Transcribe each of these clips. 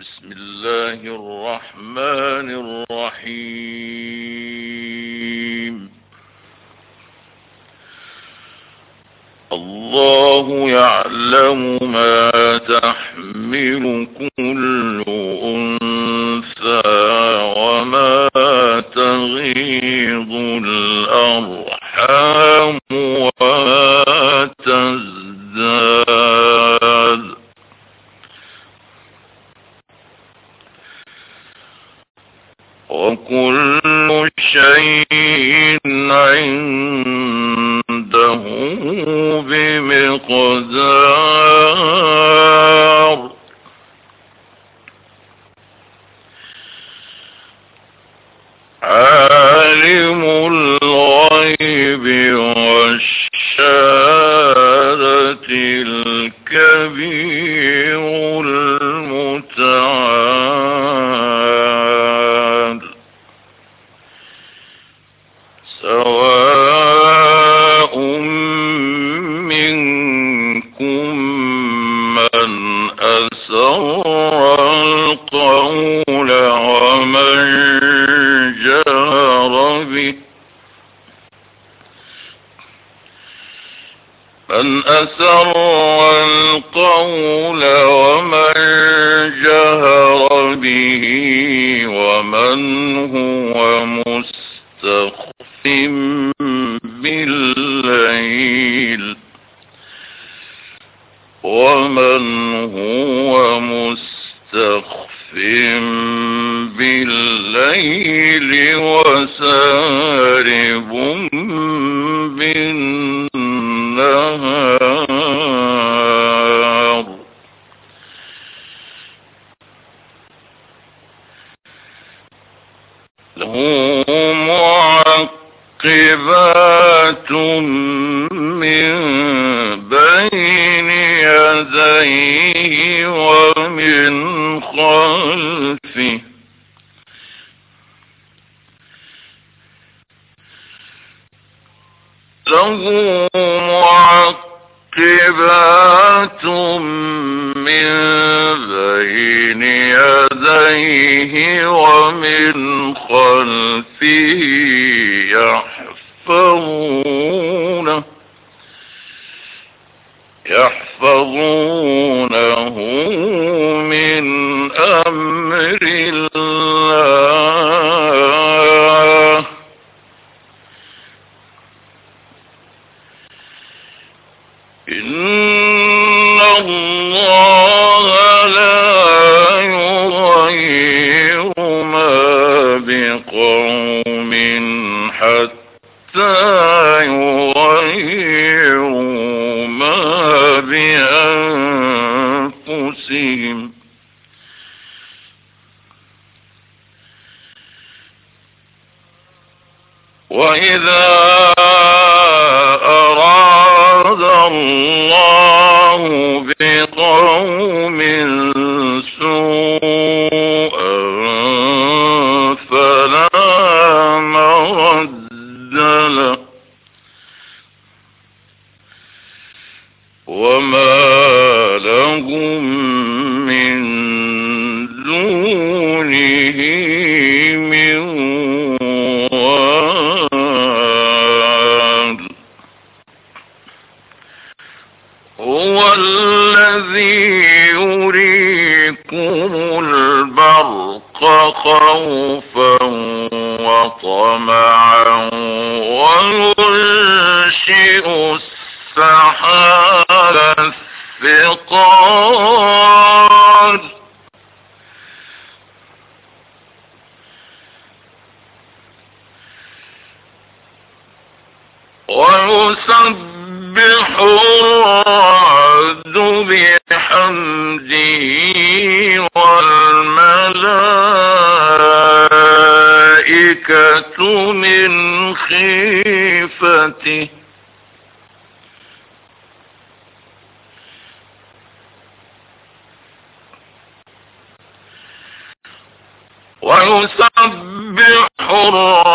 بسم الله الرحمن الرحيم. الله يعلم ما تحمل كل أنثى وما تغيض الأرحام وما وكل شيء عنده بمقدار wrong. بالليل وسارب له معقبات من بين يديه ومن خلفه يحفظونه يحفظونه من أمر الله له وما لهم من دونه من وال هو الذي يريكم البرق خوفا وطمعا. وينشئ السحاب الثقال. ويسبح الرعد بحمده والملائكة من خيفته. ويسبح الرعد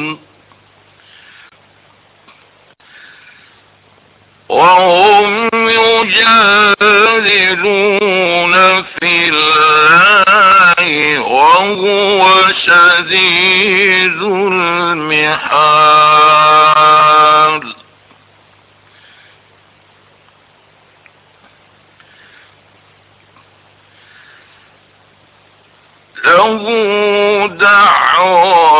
يعلمون وهم يجادلون في الله وهو شديد المحال. له دعوة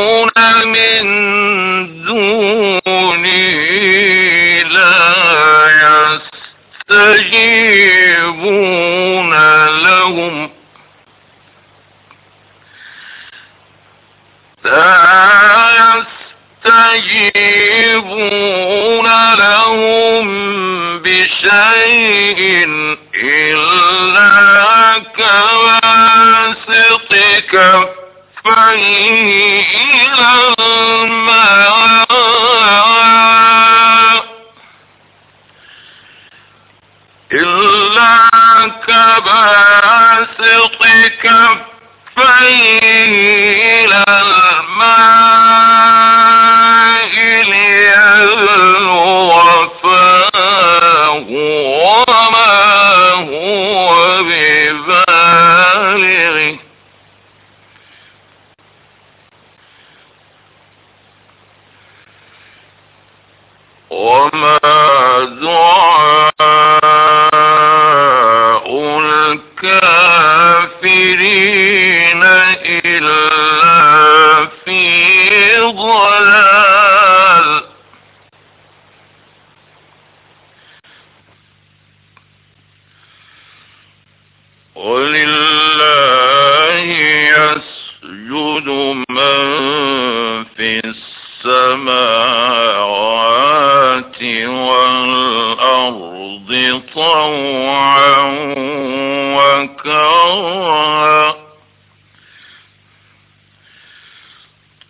هم بشيء إلا كواسط كفيه إلى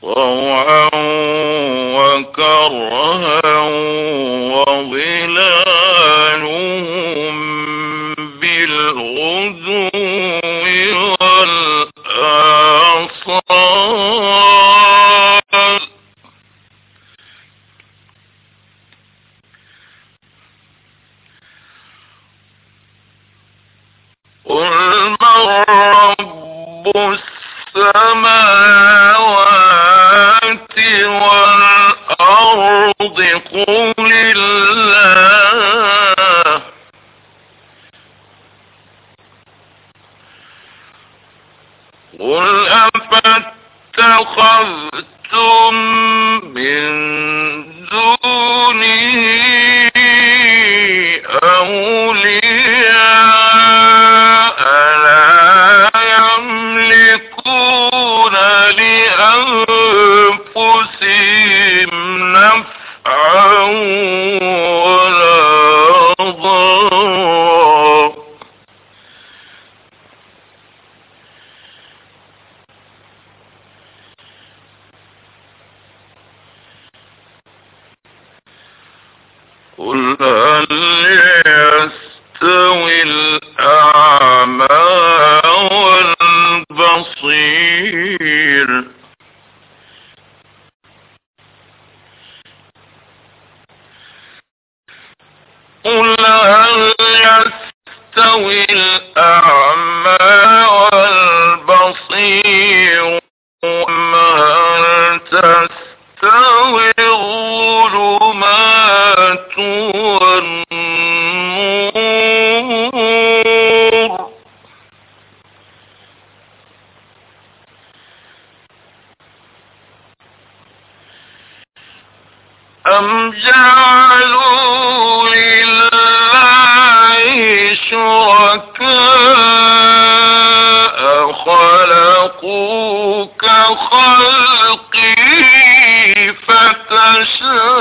طوعا وكرها وظلالا قل الله. قل أفتخذ قل هل خلقي فتشابه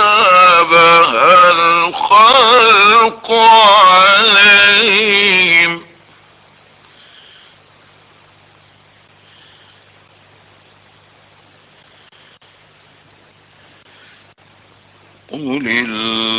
الخلق عليهم قل الله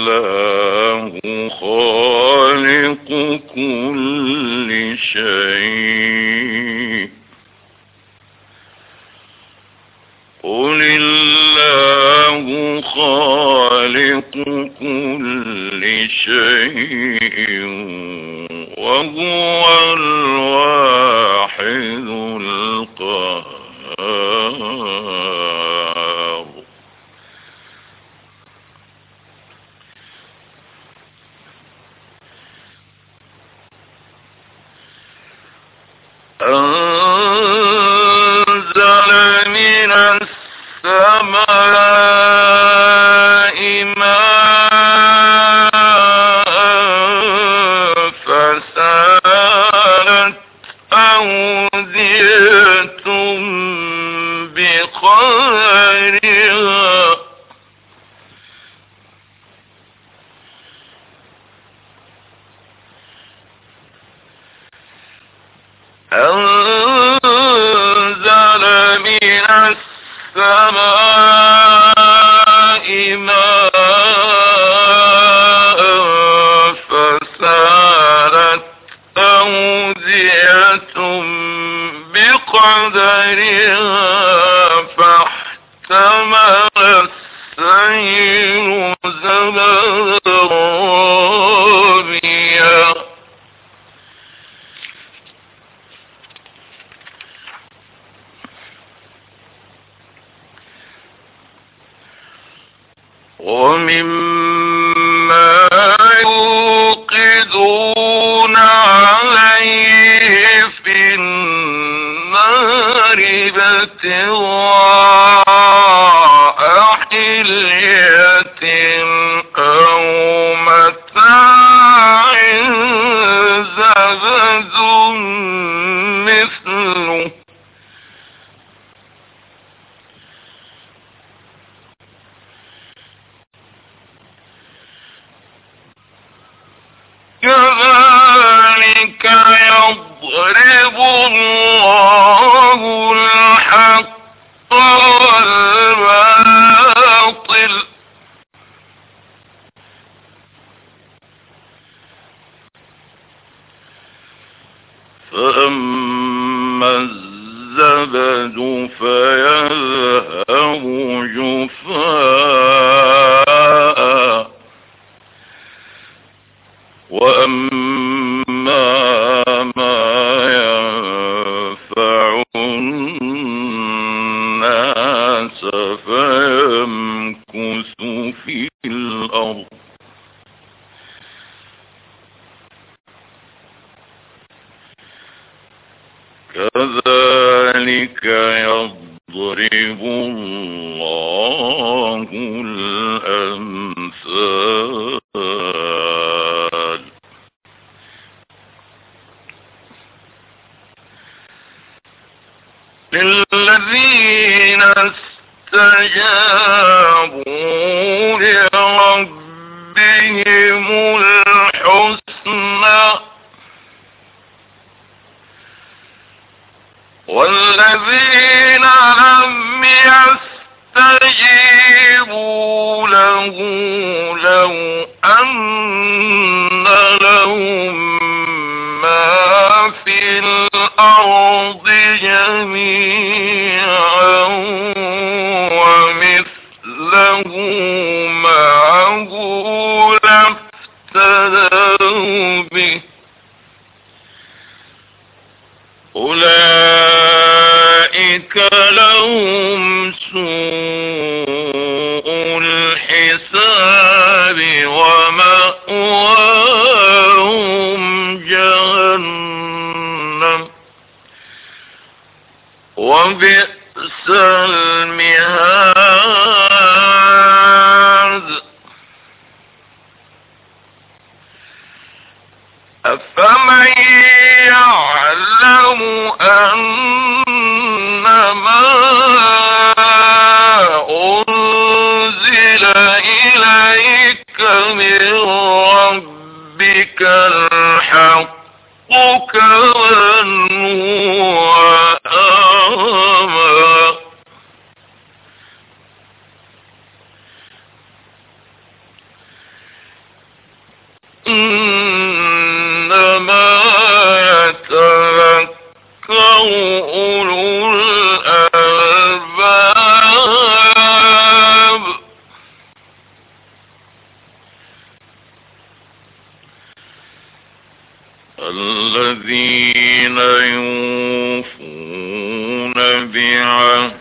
أنزل من السماء ومما كذلك يضرب الله الحق والباطل كذلك يضرب الله الأمثال. للذين استجابوا لربهم الأرض جميعا ومثله معه لافتدوا به. أولئك لهم من ربك الذين يوفون بعهد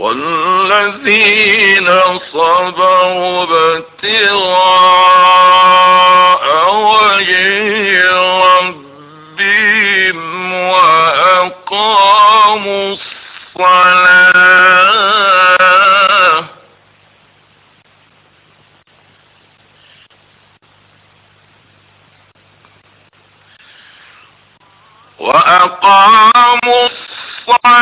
والذين صبروا ابتغاء وجه ربهم وأقاموا الصلاة. وأقاموا الصلاة